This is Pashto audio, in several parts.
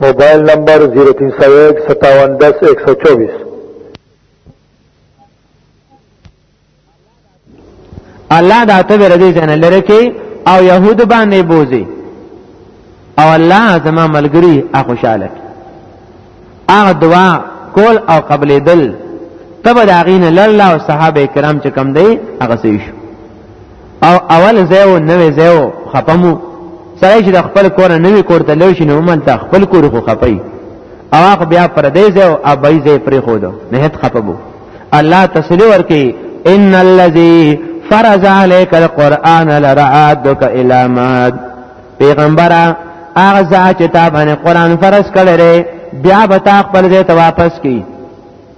موبایل نمبر 03015710124 الله دا ته ورته ځنه لره کې او يهود باندې بوزي او الله زما ملګری ا خوشاله هغه دعا کول او قبلې دل تب دا غین لاله او صحابه کرام چې کم دی هغه سې شو او اول زیو نوې زیو خپمو سره چې د خپل کور نه وی کور ته لوي شنو مونږ ته خپل کور خو خپي او هغه بیا پر دې زیو او بای زی پرې خو دو نه هت خپمو الله تسلی ورکي ان الذي فرض عليك القرآن لرعادك الى ماد پیغمبره هغه ځا چې تا باندې قران فرض کړی بیا به تا خپل ځای ته واپس کی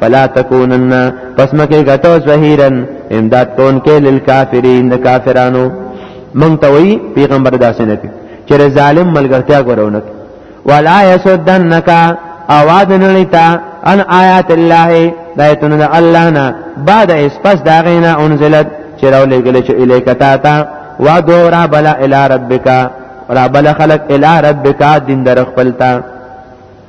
فلا تکونن پس مکه غټو ظهیرن امداد کون کې للکافرین د کافرانو مونږ ته وی پیغمبر داسې نه کوي چې ظالم ملګرتیا ګورونه ولا یسدنک اواز نه لیتا ان آیات الله دایتونه د الله نه بعد اس پس دا غینا انزلت چې راولې ګل چې الیک تا تا وا دورا بلا الی ربک را بلا خلق الی ربک دین در خپلتا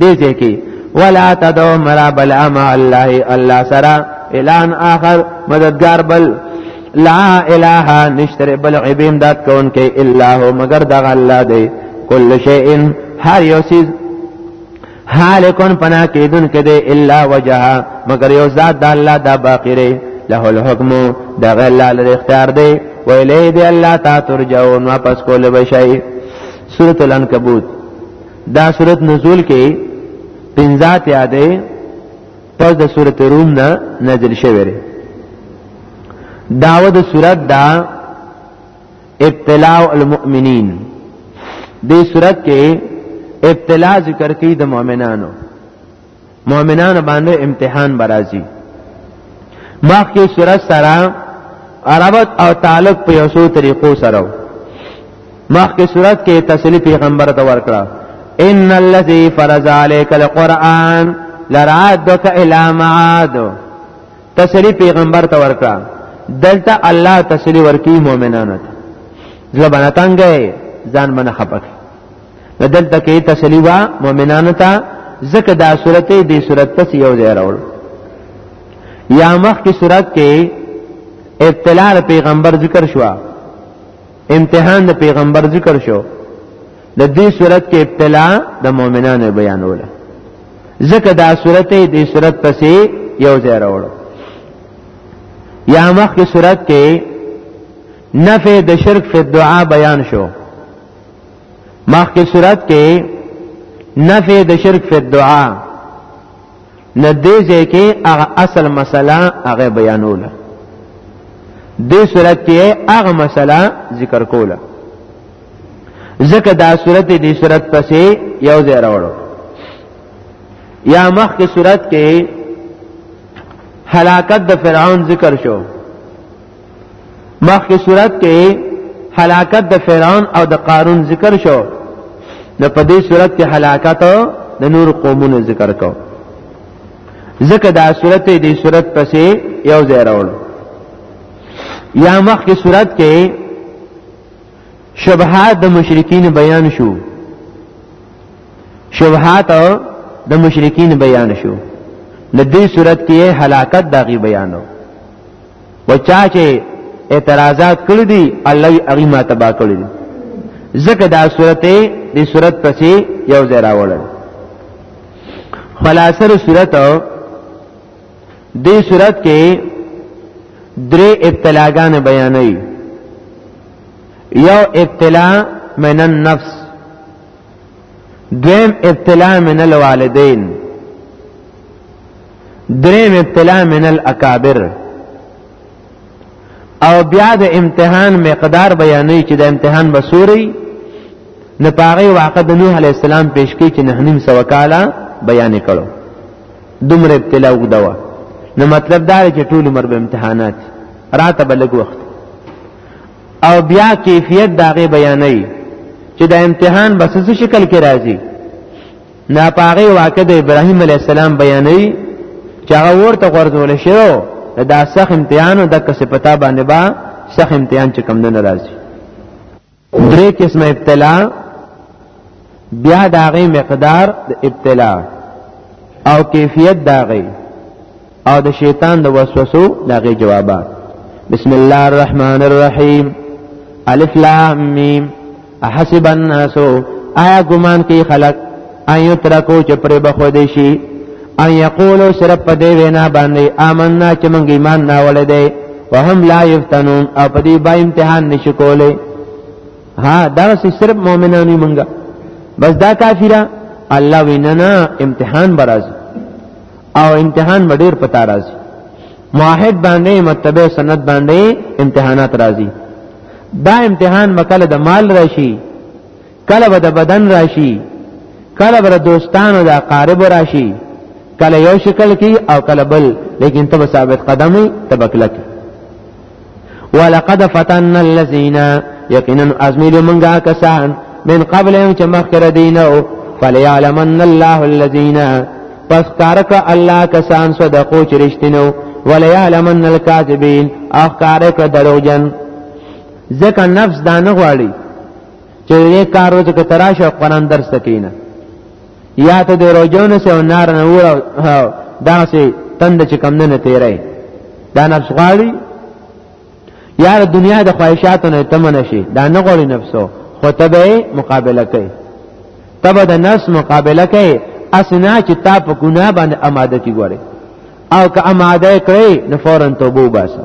دې ځای کې ولا تدو مرا بل اما الله الله سرا الان اخر مددگار بل لا اله نشتر بل عبیم داد کون کې الا هو مگر دغه الله دی کل شیء هر یو چیز حالکون پنا کیدون کې دی الا وجه مگر یو ذات د الله دا باقی دی له الحكم د غیر الله لري اختیار دی ویلې دی الله تا ترجعون واپس کول بشي سورۃ العنکبوت دا صورت نزول کې پنځات یادې پس د صورت روم نه نازل شوی دی داوه د صورت دا ابتلاء المؤمنین دې صورت کې ابتلا ذکر کوي د مؤمنانو مؤمنان باندې امتحان برازي مخ کې صورت سره عربت او تعلق په یو څو طریقو سره مخ کې صورت کې تسلی پیغمبر ته ورکړه ان الذي فرض عليك القرآن لرادك الى معاد تسلی پیغمبر ته ورکړه دلته الله تسلی ورکی مؤمنانو ته زبنه تنګي ځان باندې خپک دلته کې تسلی وا مؤمنانو ته ځکه دا صورت دې صورت پس یو ځای راوړ یا مخ کی صورت کې ابتلاء پیغمبر ذکر شو امتحان د پیغمبر ذکر شو د دې صورت کې ابتلاء د مؤمنانو بیانوله ځکه دا صورت دې صورت پسې یو ځای راوړ یا مخ کی صورت کې نفع د شرک فی دعا بیان شو مخکې صورت کې نفي د شرک فی الدعاء نه دې ځکه هغه اصل مسله هغه بیانوله دې صورت کې هغه مسله ذکر کوله ځکه دا صورت دې صورت پسې یو ځای راوړو یا مخ کې صورت کې هلاکت د فرعون ذکر شو مخکې صورت کې هلاکت د فرعون او د قارون ذکر شو د په دې صورت کې هلاکت د نور قومونو ذکر کو ځکه دا صورت دې صورت پسې یو ځای راوړ یا مخکې صورت کې شبهات د مشرکین بیان شو شبهات د مشرکین بیان شو د دې صورت کې هلاکت دغه بیانو و چا چې اعتراضات کړی دي الله یې هغه ما تبا کړی دي ځکه دا سورته دې سورته پسې یو ځای راوړل خلاصره سورته دې سورته کې درې ابتلاګان بیانوي یو ابتلا من النفس دویم ابتلا من الوالدین دریم ابتلا من الاکابر او بیا د امتحان مقدار بیانوي چې د امتحان بصوري نه پاره واقع د نوح علی السلام پیش کی چې نه نیم سو کاله بیان کړو دومره ابتلا وګدوا نو مطلب دا چې ټول عمر به امتحانات راته بلګ وخت او بیا کیفیت داغه بیانوي چې د امتحان بس څه شکل کې راځي نه پاغي واقع د ابراهيم عليه السلام بیانوي چې هغه ورته غرضول شو دا سخت امتحان او د کسې پتا باندې با سخت امتحان چې کم نه راځي درې قسمه ابتلا بیا داغه مقدار د ابتلا او کیفیت داغه او د شیطان د وسوسو دغه جوابات بسم الله الرحمن الرحیم الف لام میم احسب الناس آیا ګمان کوي خلق ايو ترکو چې پرې بخو دي شي ان یقولو صرف په دې وینا باندې آمنا چې مونږ ایمان نه ولې دي وهم لا یفتنون او په دې با امتحان نشي کولای ها دا صرف مؤمنانو مونږه بس دا کافرہ الله ویننا امتحان برازي او امتحان مډیر پتا راځي موحد باندې متبع سنت باندې امتحانات راځي دا امتحان مکل د مال راشي کله به د بدن راشي کله به د دوستانو د اقارب راشي کله یو شکل کی او کله بل لیکن تب ثابت قدمی تبکلکی ولقد فتن الذين یقینا ازمیل منګه کسان من قبل ان چې مخکره دینو فليعلمن الله الذين پس کارک الله کسان صدقو چې رښتینو وليعلمن الكاذبين اخکارک دروغجن ځکه نفس دانه غواړي چې یې کار وکړي تراشه قرآن درس کینه یا ته د روجونه سه نار نه و دا سه تند چې کم نه تیرې دا نفس غالي یا د دنیا د خواهشاتو نه تمنه شي دا نه غوړي نفسو خو ته به مقابله کوي تبه د نفس مقابله کوي اسنا چې تا په ګناه باندې آماده کی غوړي او که آماده کړي نو فورا توبه وباسه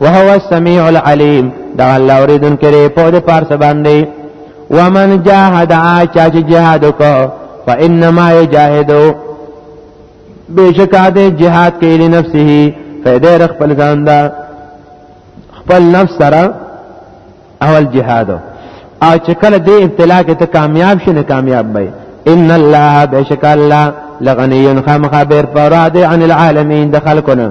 وهو السميع العليم دا الله اوریدون کړي په دې پار سباندې ومن جاهد چا چې جهاد وکړ فانما يجاهدو بشکا دې جهاد کې لنفسه فدې رخ خپل ځان دا خپل نفس سره اول جهاد او چې کله دې ابتلا کې ته کامیاب شې نه کامیاب به ان الله بشکا الله لغنی خامخ بیر فراد عن العالمین د خلقنا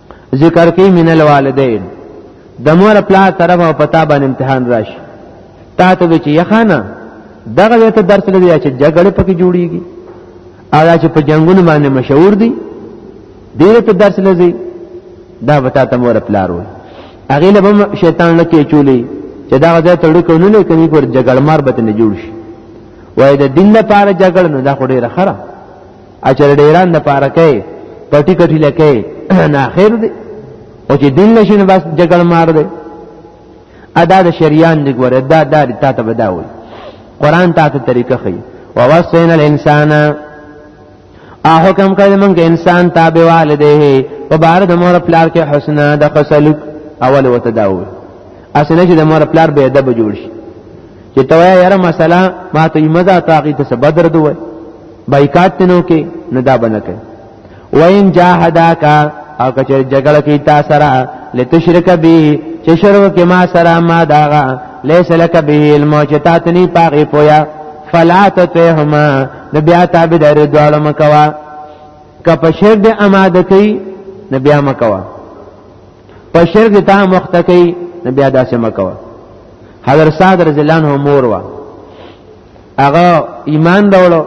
ذکر کوي من الوالدین د مور پلا طرف او پتا باندې امتحان راشي تا ته چې یخانه دغه وخت درس لري چې جګړه پکې جوړیږي ایا چې په جنگونو باندې مشهور دي ډیر ته درس لري دا وتا ته مور پلا وروي هغه له شیطان نه کې چولي چې دا غځه تړي کو نه نه کوي پر جګړمار به نه جوړ شي وای د دین لپاره جګړه نه دا خو ډیره خره اچر ډیران د پاره کوي پټی کټی لکه نه خیر دی او چې دین نشین بس جګړ مار دی ادا د شریان دی ګوره دا دا تا ته بداوي قران تا ته طریقه خي ووصین الانسان ا حکم کړی مونږ انسان تابع والده په بار د مور پلار کې حسنا د خسلک اول وته داوي اسنه چې د مور پلار به ادب جوړ شي چې تویا یاره مثلا ما ته مزه تاقی ته بدر دوه بایکاټ تنو کې نه دا بنه کوي وین جاهداک او کچر جګړه کې تا سره لتشرک به چې شرک کې ما سره ما داغه ليس لك به علم چې تا تني پاغي پویا فلا تتهما نبي تابع در دوالو مکوا کپ شر دې اماده کوي نبي مکوا په شر دې تا مخت کوي نبي ادا سم مکوا حضرت صادر زلان هو مور وا هغه ایمان راوړو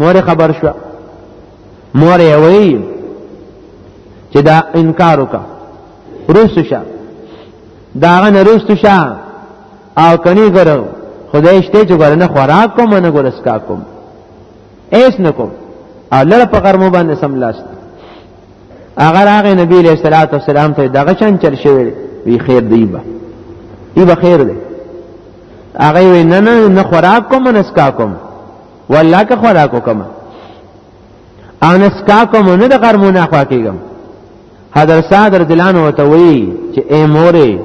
مور خبر شو مور یې وایي چې دا انکار وکا روس شه دا هغه نه روس شه او کني ګره خدای شته چې ګره نه خوراک کوم نه ګره سکا کوم ایس نه کوم او لره په غرمو باندې سم لاست اگر هغه نبی علیہ الصلوۃ والسلام ته دغه چن چل شوی وی خیر دی با ای به خیر دی هغه وی نه نه نه خوراک کوم نه اسکا کوم والله که خوراک کوم ان اسکا کوم نه د غرمونه خوا کیږم حضرت سعد رضی الله عنه ته وی چې ای مورې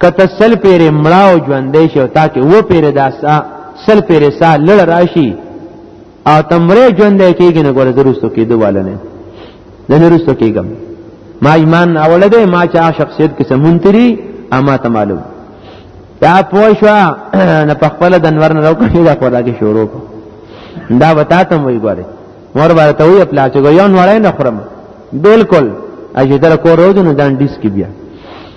کته سل پیرې مړاو ژوندې شو تاکي و پیرې داسا سل پیرې سا لړ راشي او تمره ژوند کېږي نه ګوره درستو کې دواله نه نه درستو کېږم ما ایمان اوله ده ما چا شخصیت کې سمونتري اما ته معلوم دا پوه شو نه په خپل د انور نه راوکړي دا خدا کې شروع کو دا وتا ته وی ګوره مور ورته وی خپل چې ګو یو نوړای نه خورم بالکل اجدر کو روز نه دان ډیس کې بیا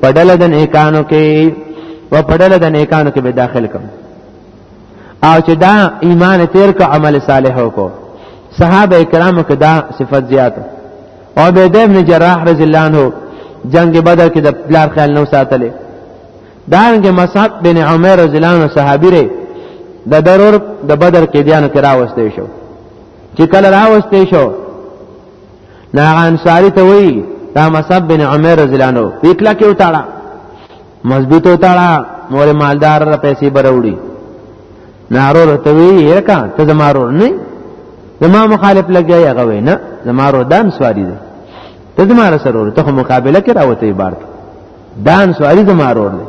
پډل د نیکانو کې و پډل د نیکانو کې به داخل کم او چې دا ایمان تیر کو عمل صالح کو صحابه کرامو کې دا صفت زیات او به د ابن جراح رضی الله عنه جنگ بدر کې د پلار خیال نو ساتلې دانګه مصعب بن عمر رضی الله عنه صحابي ری د ضرور د بدر کې دیانو کې راوستې شو چې کله راوستې شو دا انصاری ته وی دا مصعب بن عمر رضی الله عنه وکلا کې وتاړه مضبوط وتاړه مور مالدار را پیسې بروړي نارو ته وی یکا ته زمارو نه زما مخالف لګیا یا غوي نه زمارو دان سواری دی ته زماره سره ته مقابله کې راوته بار دان سواری زمارو نه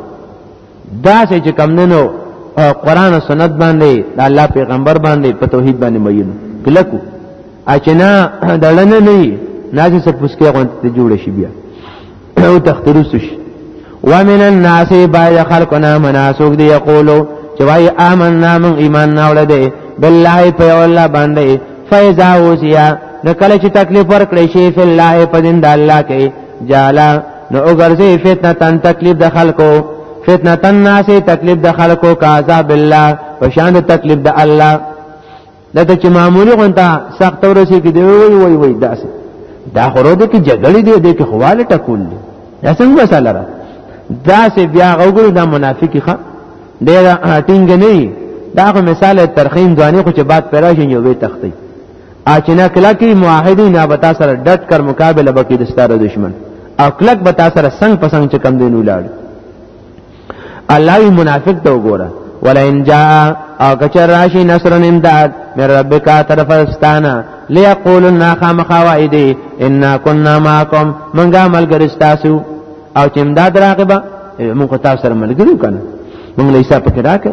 دا چې کم نه نو قران او سنت باندې د الله پیغمبر باندې په توحید باندې مېن کلکو اچنا دړنه نه نازې څه پوسکه غونډه ته جوړ شي بیا او تختروس شي ومن الناس باید خلقنا مناسوک دی یقولو چې وای آمنا من ایمان ناوړ دی بالله په الله باندې فیزا اوسیا نو کله چې تکلیف ورکړې شي فی الله په دین د الله کې جالا نو وګرځي فتنه تن تکلیف د خلکو فتنه تن ناسي تکلیف د خلکو کا عذاب الله په شان د تکلیف د الله دته چې معمولی غونتا سخت ورسې کې دی وی وی وی داسې دا خورو دې کې جګړې دی دې کې خواله ټکول دي دا څنګه مسله را داسې بیا غوګل دا منافقي ښه ډېر ټینګ نه دا خو مثال ترخیم ځاني خو چې بعد پیرا شي یو وی تختی اچنا کلا کی معاهدی نه بتا سره ډټ کر مقابله بکی د ستاره دشمن او کلک بتا سره څنګ پسنګ چې کم دین ولاړ الله وی منافق ته وګوره ولئن جاء او کچر راشی نصر امداد من ربک طرف استانا ليقولن خامخوائدی انا كنا معكم منګه ملګری تاسو او چې امداد راغبا موږ تاسو سره ملګری کنه موږ لیسا پکې راکې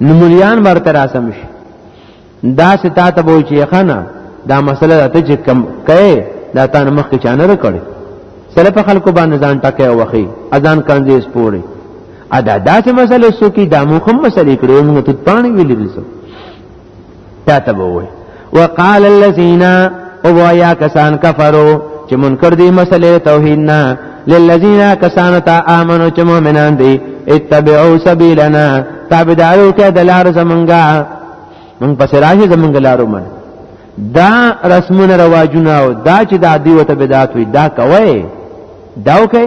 نو مليان ورته راسم شي دا ستا ته وای چې خنه دا مسله ته چې کم کئ دا تان مخ کې چانه رکړي سره په خلکو باندې ځان ټکه وخی اذان کاندې سپوري ادا داسې مسله سو کې دا مخم مسلې کړو موږ ته پانی ویلې دي چاته به وي وقال الذين او ويا کسان کفرو چې منکر دي مسلې توحید نه للذین کسان ته امنو چې مؤمنان دي اتبعوا سبیلنا تابعدارو کې د لار زمونږه مونږ پس راځي زمونږ لارو من دا رسمونه رواجونه او دا چې د عادي وته بدعت وي دا کوي دا وکي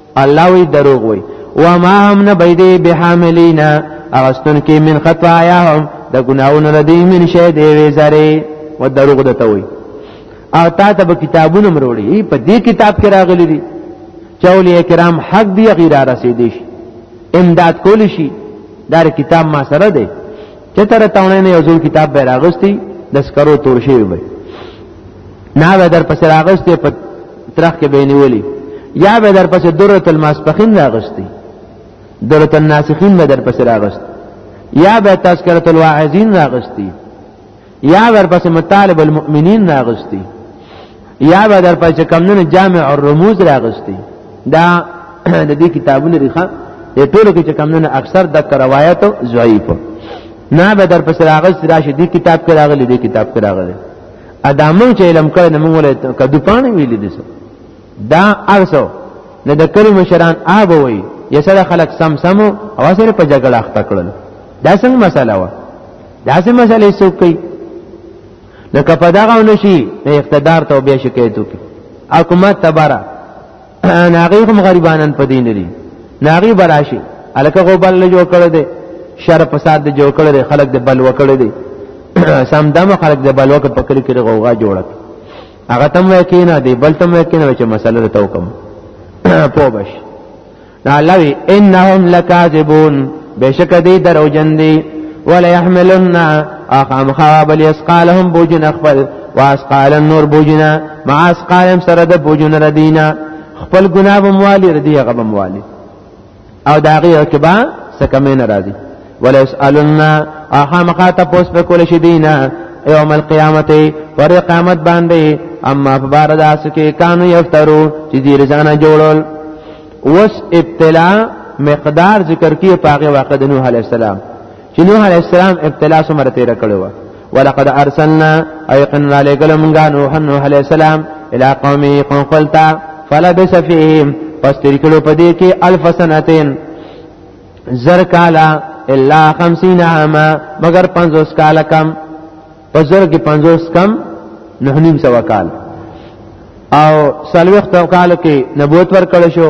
الله وی دروغ وی و ما هم نه بيدې بحاملینا اغستون کې من خطاياهم د ګناونو ردی من شه دی وی زره و دروغ دته وی او تا ته به کتابونه مروړي په دې کتاب کې راغلي دي چولې کرام حق دی غیر رسیدي شي امداد کول شي دا کتاب ما سره دی چې تر تاونه نه یو ځل کتاب به راغستی د سکرو تور شي وي نه به در پسې راغستې په ترخ کې به نیولې یا به در پسې درت الماسپخین راغستې درت الناسخین به در پسې راغست یا به تذکرة الواعظین راغستې یا در پسې مطالب المؤمنین راغستې یا به در پسې کمنه جامع الرموز راغستې دا د دې کتابونو ریخه د ټولو کې چې کمونه اکثر د روایت ضعیف نه به در پس راغس راشي دي کتاب کې راغلي دي کتاب کې راغلي ادمو چې علم کړ نه موږ ولې کدو پانی ویلې دي دا ارسو نه د کلو مشران آب وي یا سره خلک سم سم او سره په جګړه اخته کړل دا څنګه مسله و دا څنګه مسله څوک کوي لکه په دغه ونشي اقتدار ته بیا شکایت وکړي حکومت تبارک ناغي هم غریبانان په دین دي ناغي براشي الکه غو بل له جوړ کړی دی شر فساد دی جوړ کړی دی خلک د بل وکړی دی سم دمه خلک د بل وکړ پکړی کړي غوغا جوړه هغه تم وکینا دی بل تم وکینا چې مسله ته وکم پو بش دا لوی انهم لکاذبون بشک دی درو جن دی ولا يحملن اخام خواب الاسقالهم بوجن اخبل واسقال النور بوجنا مع اسقالم سره د بوجنا ردینا خپل ګناه بموالی ردی هغه بموالی او دا غیر کبا سکمه ناراضی ولا يسالون اها مخاطه پوس په کول شي دینا یوم القیامت پر قیامت باندې اما فبار داس کې کانو یفترو چې دې رضانه جوړول وس ابتلا مقدار ذکر کیه پاغه واقع د نوح علی السلام چې نوح علی السلام ابتلا سره تیر کړو ولقد ارسلنا ايقن را لګل مونږه نوح نوح عليه السلام الى قومي قوم قلتا فلبس فيهم پس تیر کلو پدې کې الف سنتين زر کالا الا 50 عاما مگر 50 کالا کم پس زر کې 50 کم نه نیم سو کال او سلوخت کال کې نبوت ورکړ شو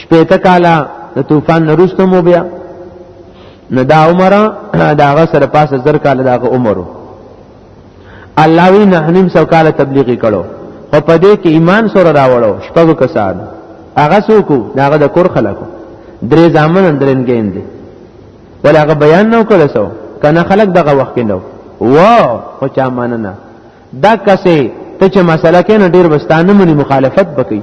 شپېته کالا د طوفان نرستمو بیا نو دا عمر دا هغه سره پاسه زر کال دا عمر الله وی نه نیم سو کال تبلیغی کړو خو په دې کې ایمان سره راوړو شپږو کسان هغه څوک داغه د کور خلکو درې ځامن اندرین ګیندې ول هغه بیان نو کړو سو کنه خلک دغه وخت کې نو واو خو چا ماننه دا کسه ته چې مسله کې نه ډیر بستانه مونږ مخالفت وکړي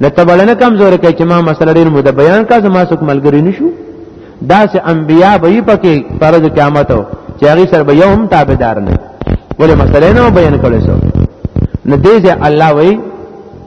لته بلنه کمزور کوي چې ما مسله ډیر مده بیان کا زما څوک ملګری نشو دا سه انبیا به یې پکې فرض قیامت او چې هغه سره به یوم تابعدار نه ولې مسله نه بیان کړي سو نه دې الله وایي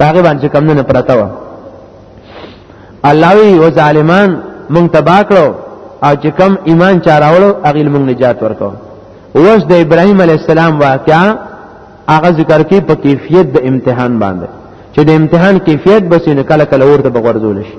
هغه باندې کم نه پرتا و الله وی او ظالمان مونږ تبا کړو او چې کم ایمان چاراولو هغه مونږ نجات ورکو اوس د ابراهیم علی السلام واقعا هغه ذکر کې په کیفیت د امتحان باندې چې د امتحان کیفیت بسې نه کله کله ورته بغورځول شي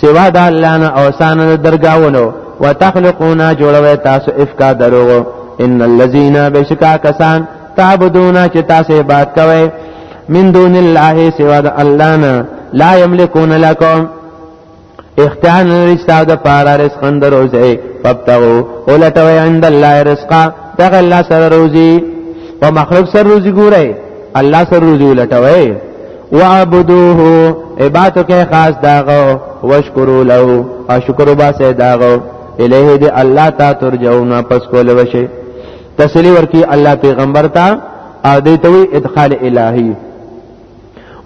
سوا د الله نه او سان د درگاونو وتخلقون جوړوي تاسو افکا دروغ ان الذين بشکا کسان تعبدون چې تاسو عبادت کوي من دون الله سوا د الله نه لا یملکون لكم اختیار لري تاسو د پاره رزق اندروځي فبتغوا ولټوي عند الله رزقا دغه الله سره روزي او مخلوق سره روزي ګوري الله سره روزي ولټوي وعبدوه عبادت کې خاص داغو وشکرو له او شکر با سه داغو الیه دی الله تا ترجون واپس کول وشي تسلی ورکی الله پیغمبر تا او دې ته وی ادخال الهی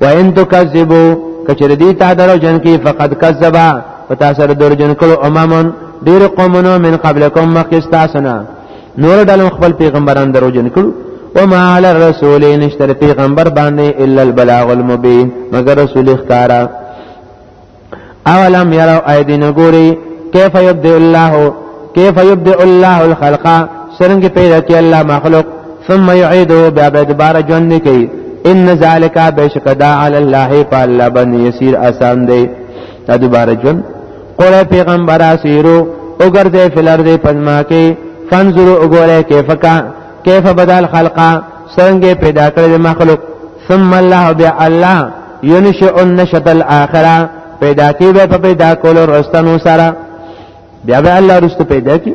وان تکذبو کچر دی تا درو جن کی فقد کذبا پتا سره درو جن کړو امامن ډیر قومونو من قبلکم مخکستاسنا نور ډلم خپل پیغمبران دروژن کړو وما علی الرسول نشتر پیغمبر باندې الا البلاغ المبین مگر رسول اختارا اولم یرو ایدین ګوری کیف یبدئ الله کیف یبدئ الله الخلق سرنګ پیدا کی الله مخلوق ثم یعیده بیا به دوباره ژوند کوي ان ذالک بشکدا علی الله فالله بن یسیر آسان دی دا دوباره ژوند قول پیغمبر اسیرو وګرځي فلر دې پزما کې فنظروا وګوره کیف کا کیف بدل خلقا څنګه پیدا کړل مخلوق ثم الله بیا الله ينشئ النشط الاخره پیدا کی به پیدا کول رستنو سره بیا به الله رست پیدا کی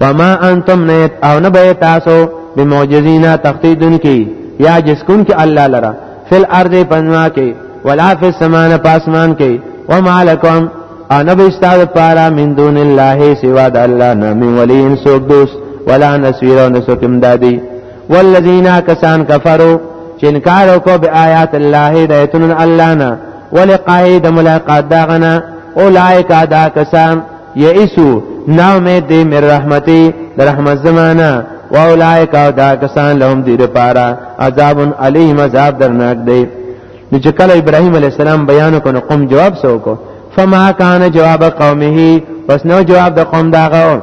وما انتم نیت او نه به تاسو بمعجزینا تخفیدن کی یا جسکن کی الله لرا فل ارض پنوا کی ولا فی السمان پاسمان کی وما لکم او نه به استاد پارا من دون الله سوا د الله نه من ولی ان سوک دوست ولا نسویر او نسوک امدادی والذین کسان کفروا چې انکار وکړو به آیات الله د ایتون الله نه ولقای د ملاقات داغنا اولائک ادا کسان یئسو نا امید دی مر رحمتي د رحمت زمانہ و اولائک او دا کسان لهم دی لپاره عذاب علیهم عذاب درناک دی نو چې کله ابراهیم علی السلام بیان کړو قوم جواب سوکو فما کان جواب قومه پس نو جواب د قوم داغه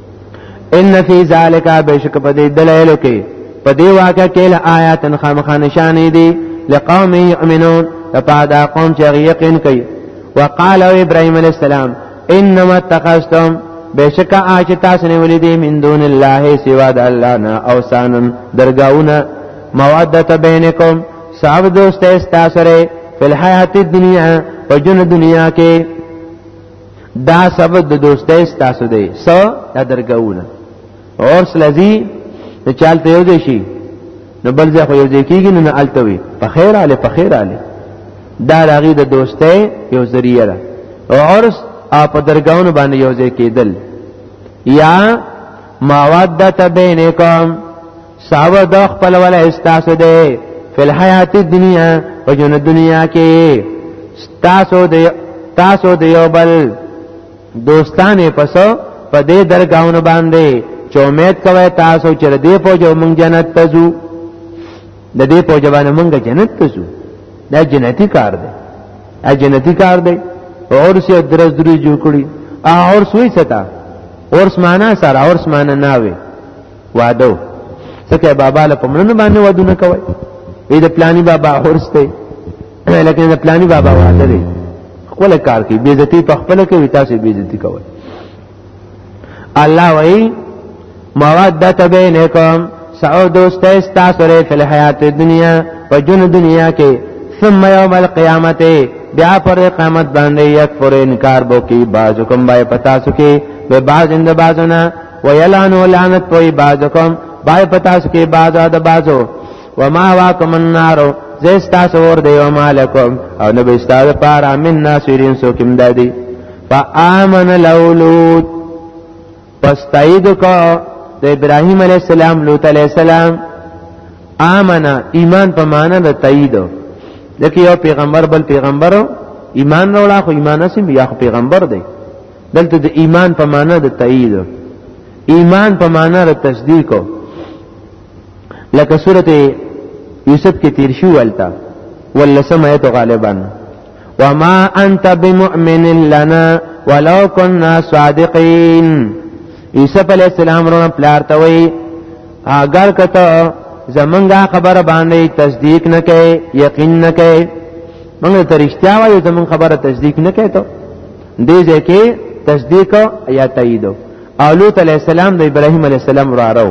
ان فی ذالک بشک په دې دلایلو کې په دې واقع کې له آیات خامخا نشانې دي لقوم یؤمنون لپاره دا قوم چې یقین کوي وقال ابراهيم عليه السلام انما اتخذتم بشک آج تاسو نه ولې دي من دون الله سوا د الله نه او سانن درگاونه مودت بینکم صاحب دوست استاسره فی الحیات الدنیا په جن دنیا کې دا سبب د دوستۍ ستاسو دی سو دا درګاونه عرس لذي ته چالتې یو دی شي نو بل ځای خو یو ځای کېږي نو نه التوي په خیر علي په خیر علي دا راغي د دوستۍ یو ذریعہ ده او عرس او په درګاونو باندې یو ځای کېدل یا مودت بینکم صحابه د خپل ولا استاسو ده فی الحیات الدنیا په جون دنیا کې تاسو د تاسو د یو بل دوستانه پسو په دې درگاہونو باندې چې امید کوي تاسو چې دې په جو مونږ جنت ته ځو د دې په جو باندې مونږ جنت ته ځو دا جنتی کار دی ا جنتی کار دی اور سي درز درې جوړ کړی ا اور سوي ستا اور سمانا سره اور سمانا ناوي وادو څکه بابا له پمړنه باندې ودونه کوي وی د پلاني بابا هرڅ دی لکه د پلاني بابا واده دی خپل کار کوي بی عزتی په خپل کوي تاسو بی عزتی کوي الله وی مودت بینکم سعود دوست استاسو ری فی الحیات دنیا په جن دنیا کې ثم یوم القیامت بیا پر قیامت باندې یک پر انکار بو کی بازو کوم بای پتا سو کې به باز اند بازونه ويلعنو لعنت پوي بعضكم بای پتا سکے بعض د بعضو وما واکم النار زیس تاسو ور دی او مالکم او نو به ستاسو پارا من ناصرین سو کیم دادی فآمن لولود پس تایید کو د ابراهیم علی السلام لوط علی السلام آمنا ایمان په معنا د تایید لکه یو پیغمبر بل پیغمبرو ایمان وروړه خو ایمان نسیم یا خو پیغمبر دی دلته د ایمان په معنا د تایید ایمان په معنا د تصدیق لکه سورته یوسف کې تیر شو ولتا ولسم ایت غالبا وما انت بمؤمن لنا ولو كنا صادقين یوسف علی السلام رونه پلار ته وی اگر کته زمونږه خبر باندې تصدیق نه کوي یقین نه کوي موږ ته رښتیا وایو زمونږ خبره تصدیق نه کوي ته دې ځکه تصدیق یا تایید او لوط علی السلام د ابراهیم علی السلام ورارو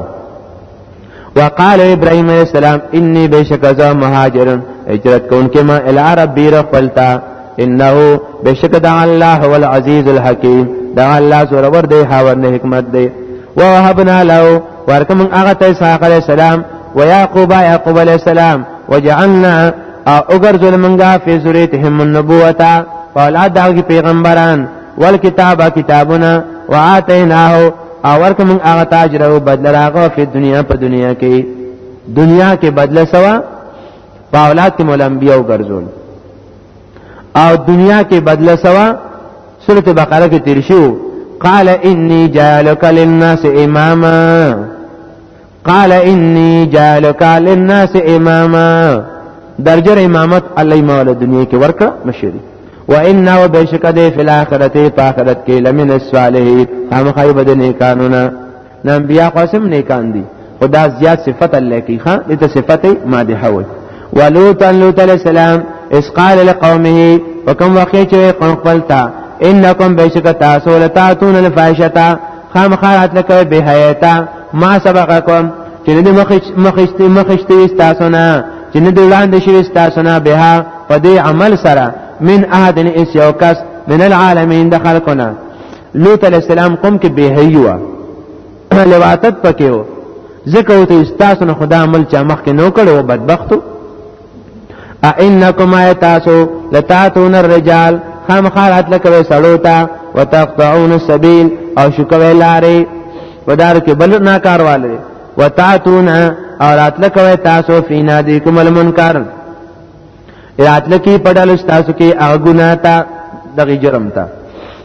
وقال ابراهيم عليه السلام اني بشك ذا مهاجر هجرت کوونکې ما ال عرب بیر خپلتا انه بشک د الله هو العزيز الحكيم دا الله سره ور دی حاور نه حکمت دی ووهبنا له ورکم هغه ته اسحاق عليه السلام ويعقوب يعقوب عليه السلام وجعلنا او وګرځول منګه فی ذریتهم النبوتا اولاد دغه پیغمبران والکتابه کتابونه واتیناه او ورکه من هغه تاج راو بدل راغو په دنیا په دنیا کې دنیا کې بدله سوا په اولاد کې مولا انبیاء ګرځول او دنیا کې بدله سوا سورۃ بقره کې تیر شو قال انی جعلک للناس اماما قال انی جالک للناس اماما درجه امامت الله مولا دنیا کې ورکړه مشری و ان و بشک د فی الاخرته په اخرت کې لمن الصالحین هم خیب د نیکانو نه نن بیا قسم نیکان دي خدا زیات صفت الله کی خان د صفت مادحه وي ولوط لوط علیہ السلام اس قال لقومه وکم وقیچه قوم خپلتا انکم بشک تاسو لتاتون الفاحشه خامخا راتله کوي به حیاتا ما سبقکم چې نه مخش مخشتي مخشتي تاسو نه چې نه وړاندې شوی تاسو نه به په دې عمل سره من احد اس یو کس من العالمین د خلقنا لوط علیہ السلام قوم کې به هیوا لواتت پکې و ځکه او ته استاسو نه خدا عمل چا مخ کې نو کړو بدبختو ائنکم ایتاسو لتاتون الرجال خامخارات لکوي سړو ته وتقطعون السبيل او شکوي لارې ودار کې بل نه کارواله وتاتون او راتل کوي تاسو فینا دی کوم المنکر راتل کې پډل تاسو کې هغه ګناه تا دغه جرم تا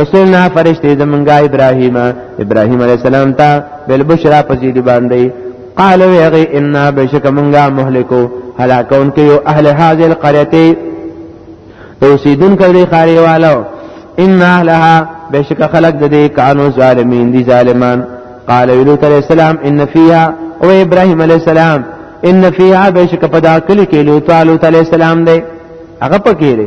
رسولنا فرشتي زمونږه ابراهيم ابراهيم عليه السلام ته بل بشرا پسې دی باندې قال ویغی ان بشک مونږه مهلکو هلاکون کې یو اهل هذه القريه اوسیدون کړي خاري والو ان اهلها بشک خلق د دې کانو ظالمین دي ظالمان قال لوط عليه السلام ان فيها او ابراهيم عليه السلام ان فيها بشک پدا کلی کې لوط عليه السلام دی هغه پکې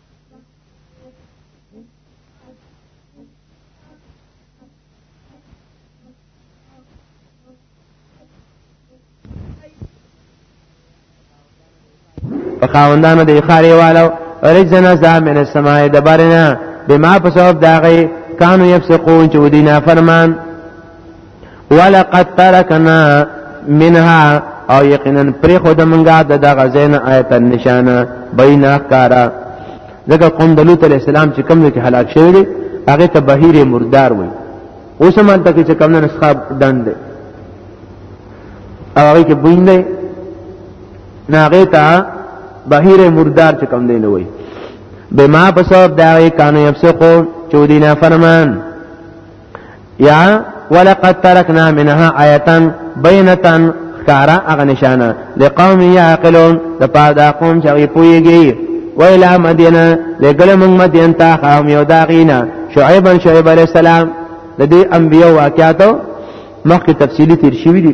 خاوندانو د خاري والو رجزن ازا من السماء دبرنا بما په سبب داغي کانو یفسقون چې ودینا فرمان ولقد ترکنا منها او یقینا پر خود منګه د دغه زین آیت نشانه بینا کارا ځکه قوم د لوط علی السلام چې کوم کې هلاک شوی دی هغه ته بهیر مردار وي اوس هم ته چې کوم نه نسخه دند او هغه کې بوین دی ناغه ته بهیر مردار چې کوم دی نه وي بما په سبب دا کانو یفسقو چودینا فرمان یا ولقد ترکنا منها آیتا بینتا کارا اغه نشانه لقوم یعقلون د پاره دا قوم چې وی پویږي ویلا مدینه لګل موږ مدین ته قوم یو داغینا شعیب شعیب علی السلام د دې انبیو واقعاتو مخکې تفصیلی تیر شوی دي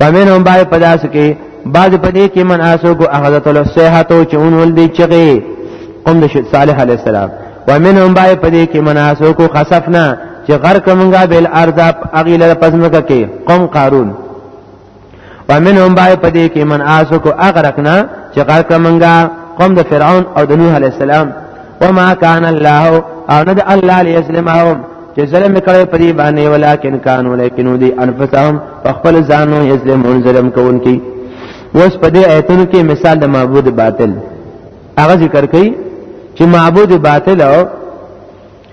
ومنهم بعد پداس کې بعد پدې کې من اسو کو اخذت له صحت او چون ول دي چغي قوم د صالح عليه السلام ومنهم بعد پدې کې من اسو کو خسفنا چې غر کومګه بل ارض اغیل پزمکه کې قوم قارون ومنهم بعد پدې کې من اسو کو اغرقنا چې غر کومګه قوم د فرعون او د نوح عليه السلام وما كان الله او ند الله ليسلمهم چې ظلم کړي په دې باندې ولکن کانو لیکنو دي انفسهم خپل ځانو یظلمون ظلم کوونکي اوس په دې آیتونو کې مثال د معبود باطل هغه ذکر کړي چې معبود باطل او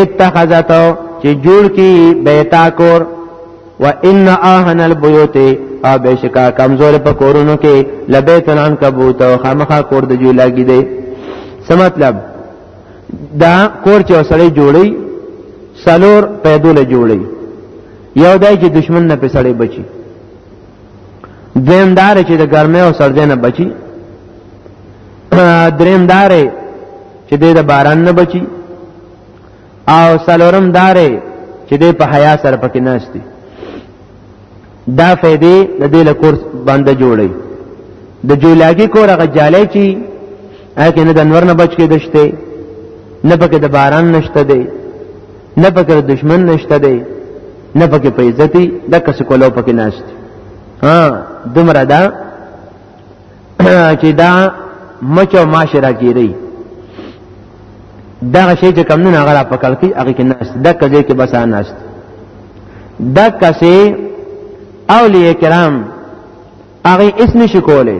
اتخذت چې جوړ کی بیتا کور و ان اهن البیوت او بشکا کمزور په کورونو کې لبیت الان کبوت او خامخا کور د جوړ لګی دی څه مطلب دا کور چې وسړی جوړی سلور پیدو له جوړی یو دای چې دشمن نه پسړی بچي دیم دار چې د ګرمه او سردې نه بچي دریم دار چې د باران نه بچي او سلورم دار چې د په حیا سره پکې ناشتي دا فائدې د دې له کورس باندې جوړي د جولاګي کور هغه جالې چی اګه نه د انور نه بچ کې دشته نه پکې د باران نشته دی نه پکې د دشمن نشته دی نه پکې په عزتي د کس کولو پکې ناشته ها دومره دا چې دا مچو معاشره کیږي دا شی چې کم نه غلا پکړ کی هغه کې ناشته د کځې کې بس ناشته د کسې اولیاء کرام هغه اس نشي کوله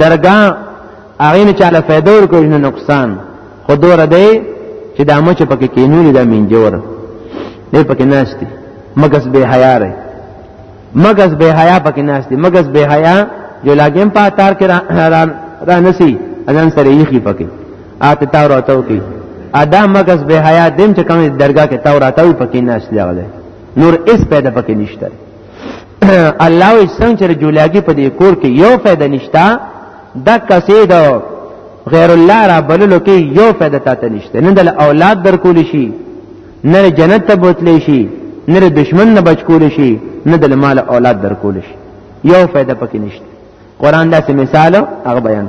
درګه هغه نه چاله فائدہ ورکوي نه نقصان خو دور دی چې دا مچ پکې کینولې دا منجور نه پکې ناشتي مګس به حیا رہی مګس به حیا پکې ناشتي مګس به حیا جو لاګم په تار کې را را نسی اذن سره یې خې پکې آته تاور اتو کې ادا مګس به حیا دیم چې کوم درگاه کې تاور اتو پکې ناشتي هغه نور اس پیدا پکې نشته الله وي څنګه چې جولاګي په دې کور کې یو فائدہ نشتا د کسې د غیر الله را بللو کې یو فائدہ تاته نشته نه د اولاد در کول شي نه جنت ته بوتلی شي نه دشمن نه بچ کول شي نه د مال اولاد در کول شي یو فائدہ پکې نشته قران دا سه مثال هغه بیان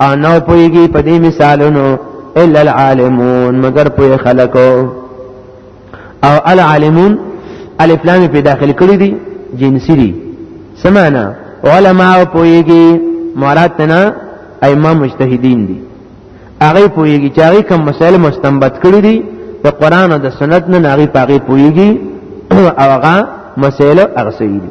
انا پویږي په دې مثالونو الا العالمون مگر پوی خلکو او العالمون الف لام په داخل کړی دي جنسی دي سمانا علماء پویږي مراد نه ائمه مجتهدین دي هغه پویږي چې هغه کوم مسائل مستنبط کړی دي د قران او د سنت نه هغه پاغي پویږي او هغه مسائل ارسېږي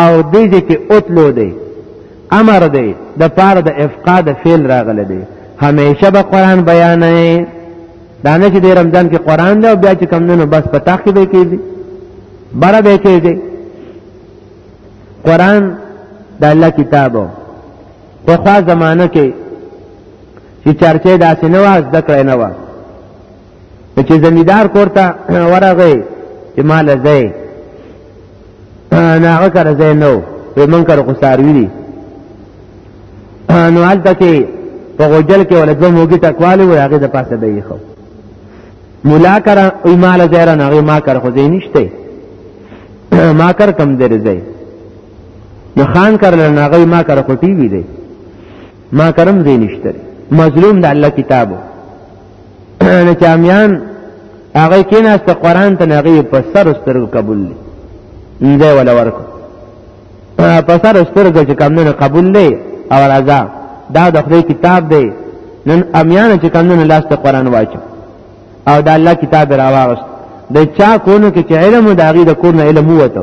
او دې دې کې اوتلو دی امر دی د پاره د افقاد فعل راغله دی همیشه به قران بیان نه دا نه چې د رمضان کې قران دی او بیا چې کم نه بس پتا کې به کېږي بره به کېږي قران د الله کتابو په خوا زمانه کې چې چرچې داسې نه واز د کړې نه واز چې زمیدار کوړه ورغی چې مال زې نه هغه کار زې نو وې مونږ کار خو ساروی دي نو حالت کې په غوجل کې ولې دوه موګي تکوالي وې هغه د پاسه به یې خو مولا کر ای مال زې نه هغه ما کار خو زې نشته ما کار کم درځي نو خان کار نه هغه ما کار خو ټي وی دی ما کرم زې نشته مظلوم د الله کتابو نه چامیان هغه کیناست قران ته هغه په سر سترګو قبول دي نه ولا ورک په سر سترګو چې کم نه قبول دي او راځه دا د خپل کتاب دی نن امیان چې کم نه لاس ته قران واچو او دا الله کتاب راوغست د چا کونو کې چې علم او داغي د کور نه علم وته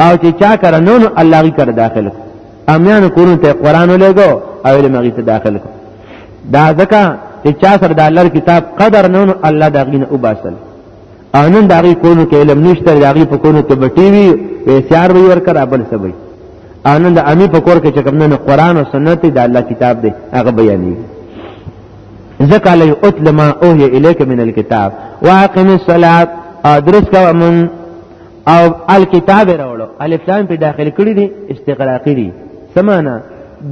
او چې چا کړه نو الله غي کړ داخله امیان کورونو ته قران ولګو او علم هغه ته داخل کو دا ځکه چې چا سره د الله کتاب قدر نه نو الله دا غینه وباسل او نن دا غي کورونو کې علم نشته دا غي په کورونو کې بټي وي وسیار وي ورکر ابل سبي او نن د امی په کور کې چې کوم نه قران او سنت د الله کتاب دی هغه بیانې ذکا لی اتل ما اوهی الیک من الكتاب واقم الصلاة ادرس کا من او الکتاب راوړو الف لام په داخل کړی دي استغراقی دي سمانا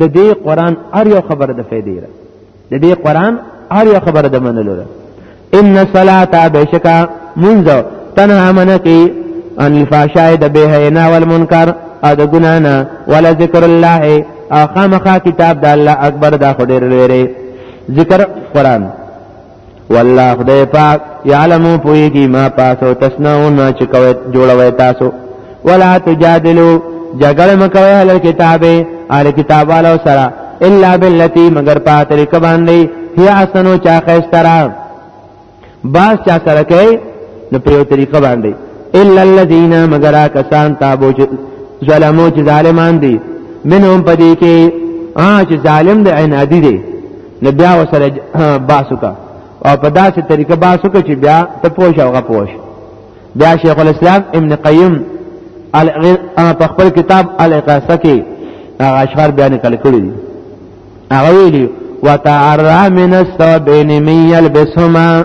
د دې قران ار یو خبره د فائدې را د دې قران ار یو خبره د منلو را ان صلاه بشکا منذ تنها منکی ان الفاشای د بهینا والمنکر او د ګنانا ولا ذکر الله او خامخا کتاب د الله اکبر دا خډیر لري ذکر قران والله خدای پاک یعلمو پویږي ما پاسو تسنون چې کوي جوړوي تاسو ولا تجادلو جګړه مکوي هل کتابه ال کتاب والو سره الا باللتی مگر په طریقه باندې هي اسنو چا خسترا باز چا سره کوي نو په طریقه باندې الا الذين مگر کسان تابو ظلمو چې ظالمان دي منهم پدې کې ا چې ظالم د عنادي دي نه بیا وسره باسو کا او په داسې طریقه باسو کا چې بیا ته پوښ او غپوش بیا شیخ الاسلام ابن قیم په خپل کتاب الاقاصه کې هغه اشعار بیان کړل کړی دي هغه ویلي وتعرى من الثوبين من يلبسهما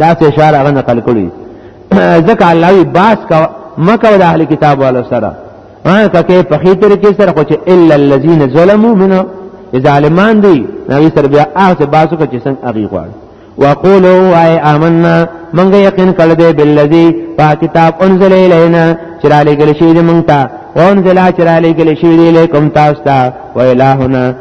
دا څه اشاره غنه نقل کړی ځکه الله وی باس کا مکه د اهل کتاب والو سره ان ککه په خیتر کې سره خو چې الا الذين ظلموا منه ظالمان دي نبی سره بیا هغه باسو کې څنګه اغي غواړي وقولوا واي آمنا من یقین کړه دې بالذي په کتاب انزل الینا چې را لګل شي دې مونږ ته وانزل چې را لګل شي دې لیکم تاسو ته و الہنا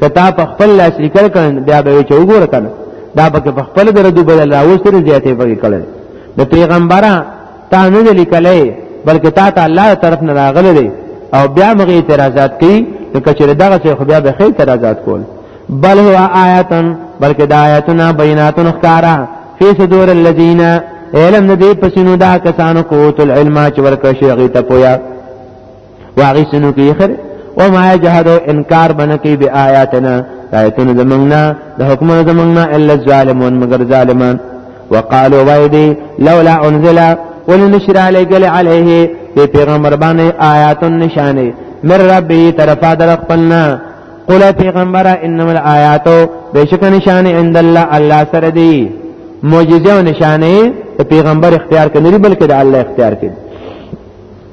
کتا په خپل لاس لیکل کړي بیا به چې وګوره کنه دا به په خپل دردو بدل راوستل زیاتې پکې کړي د پیغمبره تا نه لیکلې بلکې تا ته الله طرف نه راغلي دی او بیا مغه اعتراضات کوي نو کچره دغه څه خو بیا به خیر اعتراضات کول بل هو آیاتن بلکې د آیاتنا بیناتن ښکارا فی صدور الذین علم دې پسینو دا کسانو کوتل علم چې ورکه شي غیته پویا واغی سنو کې خیر او ما جهاد او انکار بنکی بی آیاتنا آیتون زمنگنا د حکم زمنگنا الا الظالمون مگر ظالمان وقالو وایدی لولا انزل ولنشر علیک علیه دی پیغمبر باندې آیات نشانه مر ربی طرفا در خپلنا قل پیغمبر انما الآیات بشک نشانه عند الله الله سره دی معجزه او نشانه پیغمبر اختیار کړي بلکې د الله اختیار کړي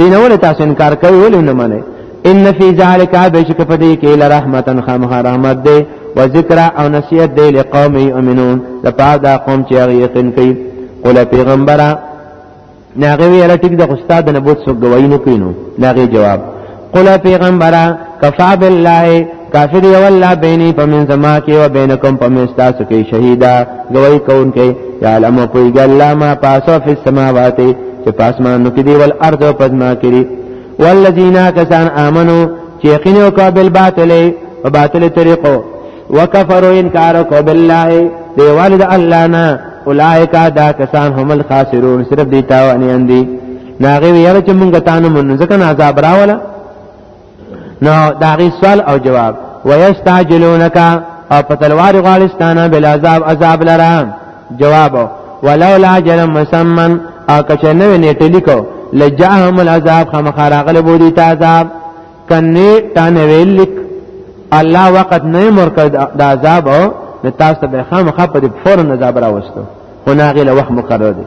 دینول تاسو انکار کوي ولې نه منئ ان فی ذلک بشک پدې کې لرحمتن خامخ رحمت دی و ذکر او نصیحت دی لقوم یؤمنون د پاره دا قوم چې هغه یقین کوي قول پیغمبره ناغه وی را ټیک د استاد نبوت سو گواہی نه کینو ناغه جواب قول پیغمبره کفا بالله کافر یو الله بیني پمن زما کې او بینکم پمن تاسو کې شهیدا گواہی کون کې یا علم او کوي الله ما پاسو فی السماوات چې پاسمانو کې دی ول ارض او پدما کې دی والذین کسان امنو چې یقین او قابل باطل او باطل طریقو وکفروا انکار کو بالله دی والد الله نه اولائک دا کسان هم الخاسرون صرف دی تاوانیان دي ناغي ویل چې مونږ تانه مونږ ځکه عذاب راولا نو دا غي سوال او جواب ويستعجلونك او په تلوار غالستانه بل عذاب عذاب لرا جواب ولولا جل مسمن او کچنه نیټه لیکو لجاهم العذاب خامخراغل بودی ته عذاب کني تانه ویل لیک الله وقت نه مرکز د عذاب او تاسو به خامخ په فورن عذاب راوستو هناغه له وخت مقرر دی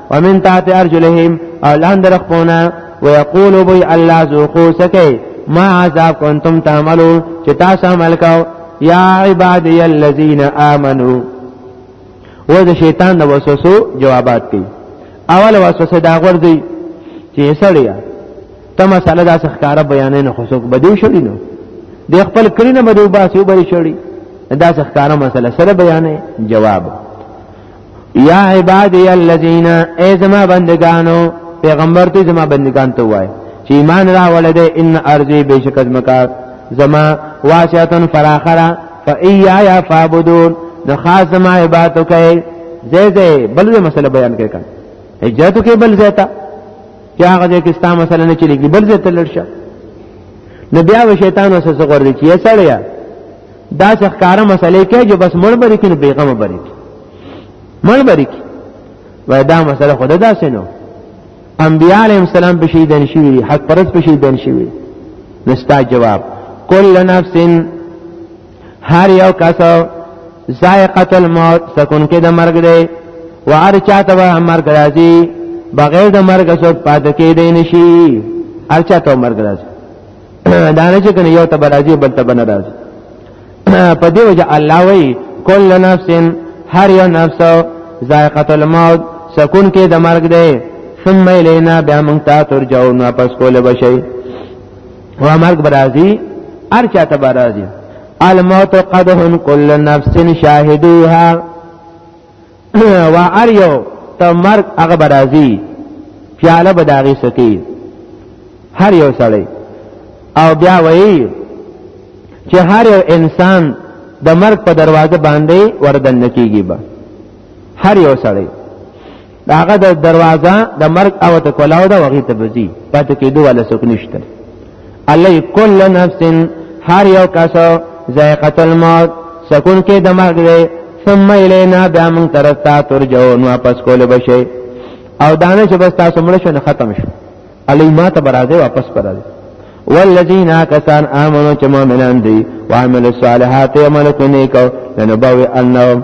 ومن تحت ارجلهم او لاندې رخونه ويقول بي الله ذوقوا سکي ما عذاب كنتم تعملون چې تاسو عمل کو یا عبادی الذین آمنو و د شیطان د وسوسو جوابات کوي اول وسوسه دا غورځي چې سړیا ته مسله دا ښکارا بیانې نه خصوص بدی شړی نو د خپل کړی نه بدو باسي وبري شړی دا ښکارا مسله سره بیانې جواب یا عبادی الذین ای زما بندگانو پیغمبر ته زما بندگان ته وای چې ایمان را ولده ان ارضی بشک از مکار زما واسعتن فراخرا فایا فعبدون نو خاص زما عبادت کوي زه زه بل مسله بیان کوي کنه هجرت کوي بل زیتا چې هغه د کستا مسله نه چلیږي بل زیتا لړشه نو بیا و شیطان وسه غوړي چې سړیا دا چې ښکارا مسلې کې جو بس مړ بری کې نو بیغمه بری کې مړ بری کې وای دا مسله خود دا سينو انبیاء علیهم السلام په شهیدان شوی حق پرس په شهیدان شوی نستا جواب کل نفس هر یو کس ذائقه الموت سکون کې د مرګ دی و هر چاته به مرګ راځي بغیر د مرګ څخه پاتې کېدای نشي هر چاته مرګ راځي دا نه چې کنه یو ته برازي بل ته بنه راځي په دې وجه الله وی کل نفس هر یو نفس ذائقه الموت سکون کې د مرګ دی ثم الینا بیا موږ ته ترجعون واپس کول بشي و مرګ برازي هر چا ته برازي الموت قدهم کل نفس شاهدوها و ار یو ته مرګ هغه به راځي پیاله به د هغې سکي هر یو سړی او بیا وایي چې هر یو انسان د مرګ په دروازه باندې وردن نکیږي به هر یو سړی داغه د دروازه د مرګ او ته کولاو دا وغی ته بزی پاتې کېدو ولا سوک نشته علی کل نفس هر یو کس ذائقه الموت سکون کې د مرګ دی ثم الینا بیا موږ طرف ته ترجعون واپس کول بشي او دانه چې بس تاسو مړ شو نه ختم شو علی ما ته برازه واپس پراله والذین کسان آمنو چې مؤمنان دي وعملوا الصالحات عمل کوي نیکو لنبوئ انهم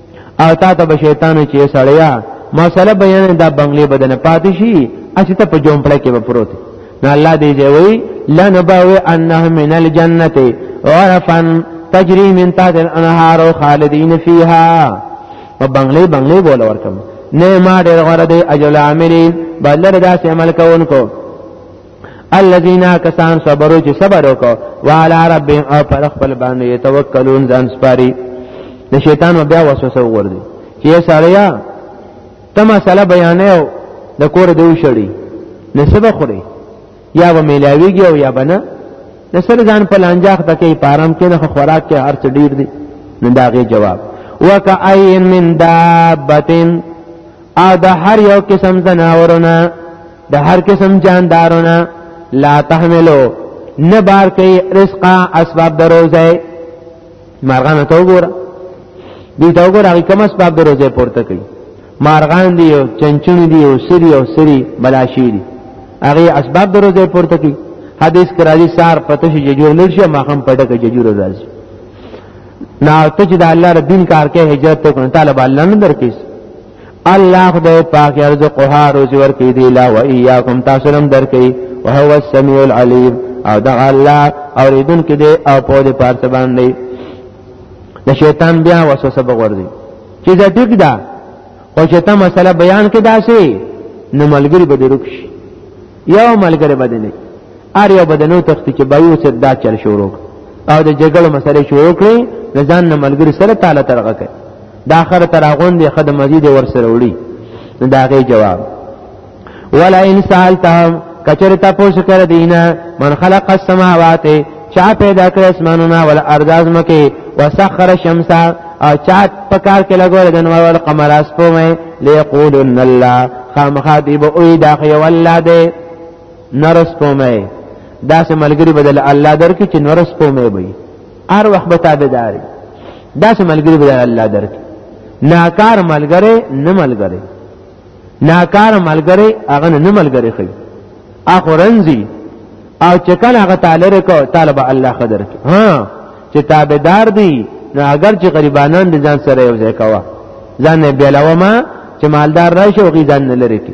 او تا ته به شیطان چې سړیا مسله بیان دا بنگلې بدن پاتې شي اسی ته په جون پړ کې به پروت نه الله دې دی وی لنبوي انه من الجنه عرفا تجري من تحت الانهار خالدين فيها په بنگلې بنگلې بوله ورکم نه ما ډېر غره دی اجل عاملین بلر داسې عمل کوونکو الذين كسان صبروا چې صبر وکړو وعلى ربهم او پر خپل باندې يتوکلون ځان سپاري د شیطان بیا وسوسه وګوري چې سړیا ته مسله بیانې د کور دی وشړي نسبه خوري یا به میلاویږي او یا بنه د سر ځان په لانجاخ تکي پارم کې نه خوراک کې هر څه ډیر دي نو داغه جواب وکاین من دابتن او د هر یو قسم زناورونه د هر قسم جاندارونه لا تحملو نه بار کوي رزقا اسباب د روزه مارغان ته وګوره دې ته وګوره هغه کوم اسباب د روزه پورته کوي مارغان دی او چنچونی دی او سری او سری بلاشی دی هغه اسباب د روزه پورته کوي حدیث کرا دي سار پته شي ججور لړ شي ما هم پټه کې ججور راځي نا ته چې د الله رب دین کار کې هجرت ته کړه طالب الله نه درکې الله خدای پاک رزق او هار او زور کې دی لا و ایاکم تاسو هم درکې او هو السمیع العلیم او دا الله اوریدون کې دی او په دې پارت باندې د شیطان بیا وسوسه بغورځي چې دا ټیک ده خو چې ته مسله بیان کې داسې نو ملګری به دروک شي یو ملګری به نه ار یو بدنو تختی چې بایو سر دا چل شروع او د جګړو مسله شروع کړي ځان نه ملګری سره تعالی ترغه کوي دا خر تراغون دی خد مزید ورسره وړي دا غي جواب ولا ان سالتهم کچر تاسو کړه دینه من خلق السماوات چا پیدا کړ اسمانونه ول ارزاز مکه وسخر الشمس او چا پکار کې لګول د نور ول قمر اس په مې ليقولن الله خامخا دی به وې دا خي والله دې نرس په مې دا سه ملګری بدل الله درکې چې نرس په مې وي هر وخت به تابعداري داسې ملګری به الله درک ناکار ملګری نه ملګری ناکار ملګری هغه نه ملګری خي اخو رنزي او چې کله هغه تعالی رکو طالب الله خدر کی ها چې تابعدار دي نو اگر چې غریبانان د ځان سره یو ځای کوا ځان نه بیلوما چې مالدار راشي او غیدان نه لري کی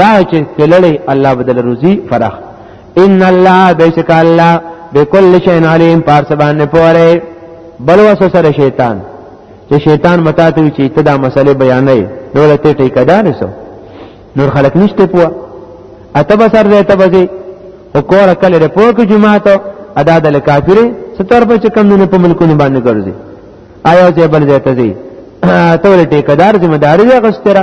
دا چې تللی الله بدل روزي فرح ان الله بیسک الله بكل شيء عليم پار سبان پوره بل وسوسه شیطان چې شیطان متا ته چې ته دا مسله بیانې نو لته ټیکدار سو نور خلق نشته پوه اته بسر دې ته بځي او کور کله دې پوه کې جمعه ته ادا د کافرې ستر په کم نه په ملکونو باندې ګرځي آیا چې بل ځای ته ځي ته ټیکدار ذمہ داری غستره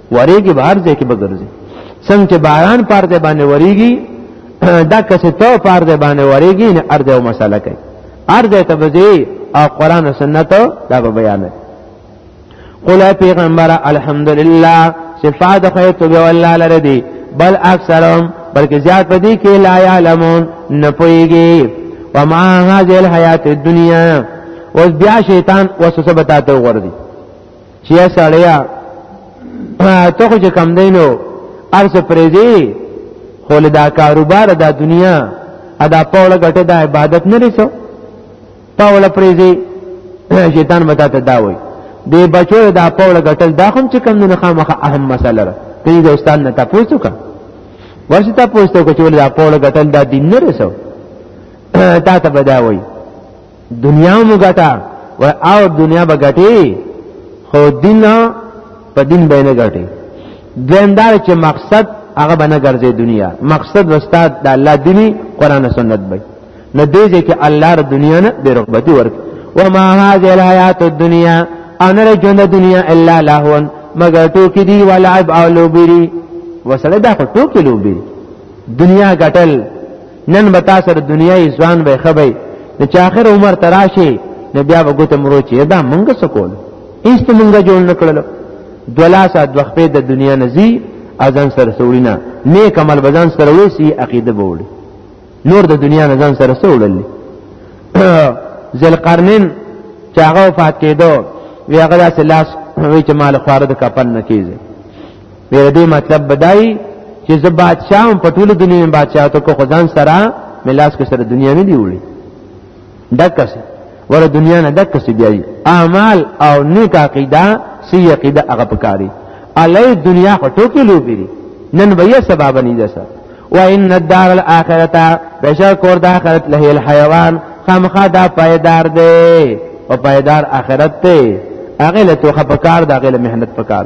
وریږي بهر ځای کې بګرځي څنګه چې باران پار دې باندې وریږي دا کسه ته پار دې باندې وریږي نه ارد او مسله کوي ارد ته بځي او قران او سنت دا به بیان قل پیغمبر الحمدلله صفات خیر تو والله لره دي بل اکثرهم بلکې زیات پدې کې لا علمون نه پويږي وما هذه الحیات الدنیا اوس بیا شیطان وسوسه بتاته وردی چې سړیا ته خو چې کم دینو ارزه پرې دی خو له دا کاروبار دا دنیا ادا پاوله ګټه دا عبادت نه رسو پاوله پرې دی شیطان متا ته دا وای دی بچو دا پاوله ګټل دا هم چې کم نه خامخه اهم مسله ده ته دې استاد نه تاسو کا ورسې تاسو کو چې ول دا پاوله ګټل دا دین نه رسو تا ته بداوي دنیا مو ګټه و او دنیا به ګټي خو دین په دین به نه ګټي دویندار چې مقصد هغه به نه ګرځي دنیا مقصد وستاد د الله دیني قران او سنت به نه دی چې الله ر دنیا نه بیرغبتی ورک و ما هذه الحیات الدنیا ان ر ژوند دنیا الا لهون مگر ټوکی دی ولعب او لوبری وسړی دا خو ټوکی لوبری دنیا ګټل نن به تاسو د دنیا ځوان به خبي د چا اخر عمر تراشي نو بیا به ګوتم روچي دا مونږ څه کول هیڅ مونږ جوړ نکړل دولاسه دوخپې د دنیا نزي اذان سره سوړینا نیک عمل بزان سره وسی عقیده بوړي نور د دنیا نه ځان سره سوړل ذل قرنین چاغه وفات کېدو وی هغه داسې لاس وی چې مال خوارد کپن نه کیږي ویره دې مطلب بدای چې زه بادشاہ په ټول دنیا بادشاہ ته کو خدان سره ملاس کې سره دنیا نه دی وړي دکس ور دنیا نه دکس دی اعمال او نیک عقیده سی عقیده هغه پکاري علی دنیا په ټوکی لوبري نن به یې سبب نه ده سره وان الدار الاخرته بشر کور د اخرت له الحيوان خامخا دا پایدار دی او پایدار اخرت ته هغه له توخه پکار دا هغه له مهنت پکار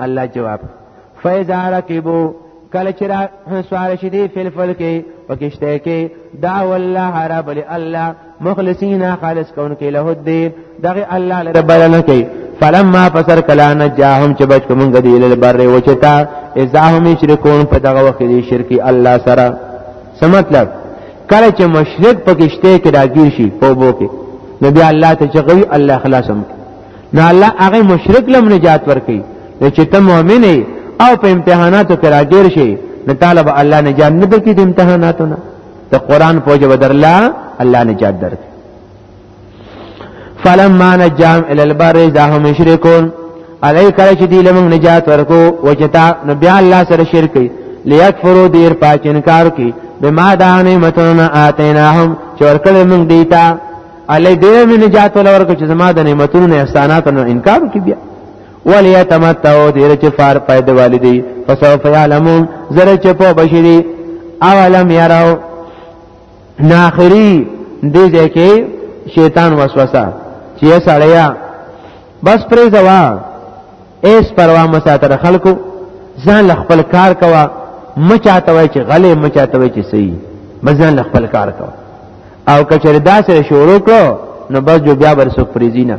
الله جواب فاذا ركبوا کله چې را سوار شي دی فل فل کې او کشته کې دا والله رب الله مخلصین خالص کون کې له دې دغه الله لره بلنه کوي فلما فسر کلا نجاهم چې بچ کوم غدی له بره وچتا اذا هم یشرکون په دغه وخت دی شرکی الله سره څه مطلب کله چې مشرک په کشته کې راګیر شي په بو کې نبی الله ته چغوي الله خلاصم نو الله هغه مشرک لم نجات ورکي چې ته مؤمن او په امتحاناتو کې راګیر شي نو طالب الله نجات نه درکې د امتحاناتو نه ته قران په وجه بدرلا الله نجات درک فلما نجام الى البر اذا هم مشركون علی کله چې دی لمن نجات ورکو وجتا نو بیا الله سره شرک لیکفرو دیر پاک انکار کی بما دا نعمتنا آتیناهم چې ورکړل موږ دیتا علی دې مې نجات ولا ورکو چې زما د نعمتونو احسانات نو انکار کی بیا وليتمتعوا دیر چې فار پیدا والدی فسوف يعلمون زره چې په بشری اولم يروا ناخری دې ځکه شیطان وسوسه چې سړیا بس پرې ځوا ایس پروا مساتره خلکو ځان ل خپل کار کوا مچاته وای چې غلې مچاته وای چې صحیح مزان ل خپل کار کوا او کچره دا سره شروع کړو نو بس جو بیا بر سوک فریزی نه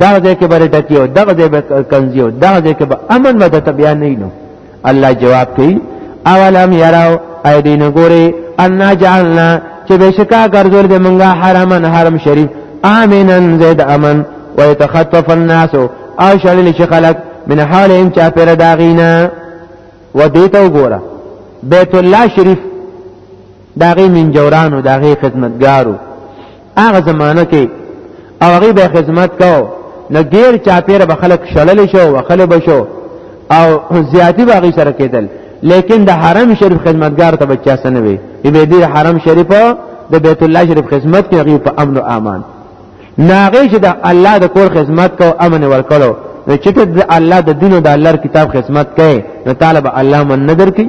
دا ځای کې بر ټکی او دا ځای به کنزی او دا ځای کې به امن مده تبیا نه نو الله جواب کوي اولم یراو ایدین ګوري ان جعلنا چې بشکا ګرځول د منګه حرمن حرم شریف امنن زید امن ويتخطف الناس او شړل چې خلک من حالهم چا پر داغینا و دیته وګوره بیت الله شریف دا غي من جورانو دا غي خدمتګارو هغه زمانہ کې او هغه به خدمت کاو نو غیر چاپیر به خلک شړل شو او خلک بشو او زیاتی باغی سره کېدل لیکن د حرم شریف خدمتگار ته بچا سنه وي به دې حرم شریف د بیت الله شریف خدمت کې غي په امن او امان ناغه چې د الله د کور خدمت کو امن ورکړو نو چې د الله د دین او د الله کتاب خدمت کوي نو طالب الله من نظر کوي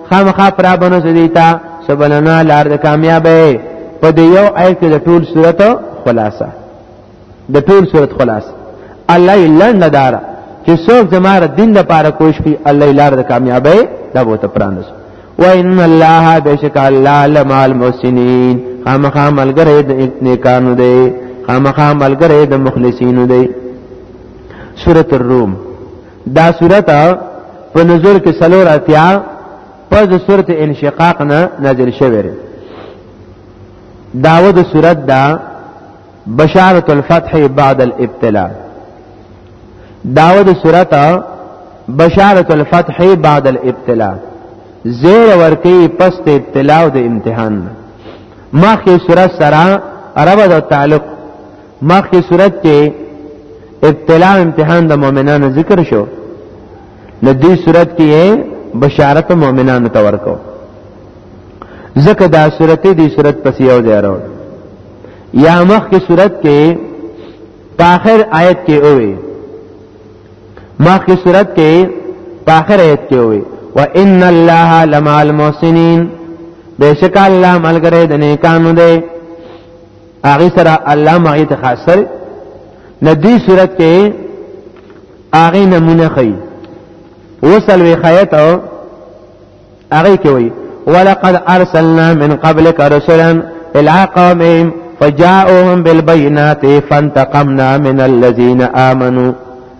خامخا پرا بنو زدیتا سبلنا لار د کامیابې په دې یو آیت کې د ټول صورت خلاصه د ټول صورت خلاصه الله لنډه دارا چې څوک زماره دین لپاره کوش کوي الله لار د کامیابې دا بوته پرانس و ان الله بشک الله لمع المحسنین خامخا ملګری د نیکانو دی خامخا ملګری د مخلصینو دی سورۃ الروم دا صورت په نزول کې سلور اتیا پس د صورت انشقاق نه نازل شوی دی داود صورت دا بشارت الفتح بعد الابتلاء داود صورت بشارت الفتح بعد الابتلاء زیر ورکی پس د ابتلاء او د امتحان مخکې صورت سره عربه د تعلق مخکې صورت کې ابتلا امتحان د مؤمنانو ذکر شو د دې صورت کې بشارت مؤمنانو ته ورکو ځکه دا صورت دې صورت پس یو ځای راوړ یا مخ کې صورت کې په آخر آیت کې اوې مخ کې صورت کې په آخر آیت کې اوې وان الله لمع المحسنین بشک الله ملګری د نیکانو دی هغه سره الله مغه ته خاص سره ندی صورت کې هغه نمونه خي وصل وی خیات او هغه کې وی ولقد ارسلنا من قبلك رسلا الى قومهم فجاءوهم بالبينات فانتقمنا من الذين آمنوا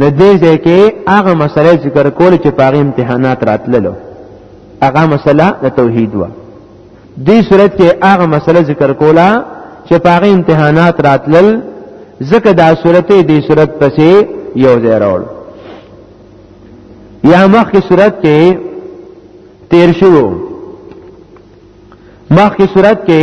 د دې ځای کې هغه مسله ذکر کول چې په هغه امتحانات راتللو هغه مسله د توحید و دې صورت کې هغه مسله ذکر کوله چې په هغه امتحانات راتلل ځکه دا صورت دې صورت پسې یو ځای راول یا مخکې صورت کې تیر شو مخکې صورت کې